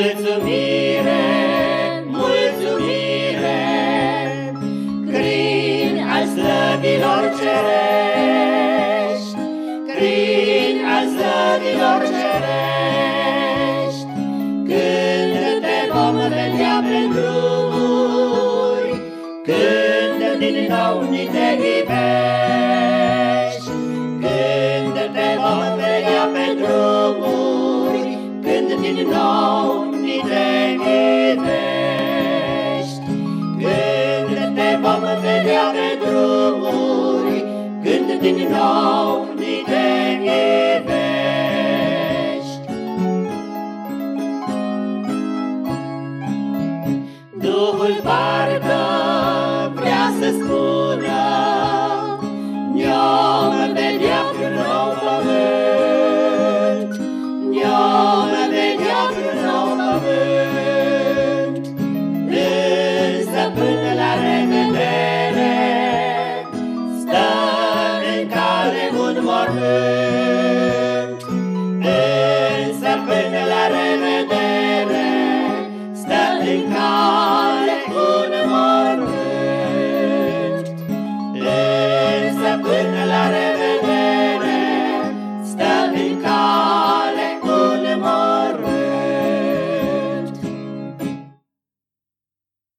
Mulțumire, mulțumire, Crin al slăvilor cerești, Crin al slăvilor cerești, Când te vom vedea pe drumuri, Când din nou ni te Când din nou atent Însă la revedere Stă din cap.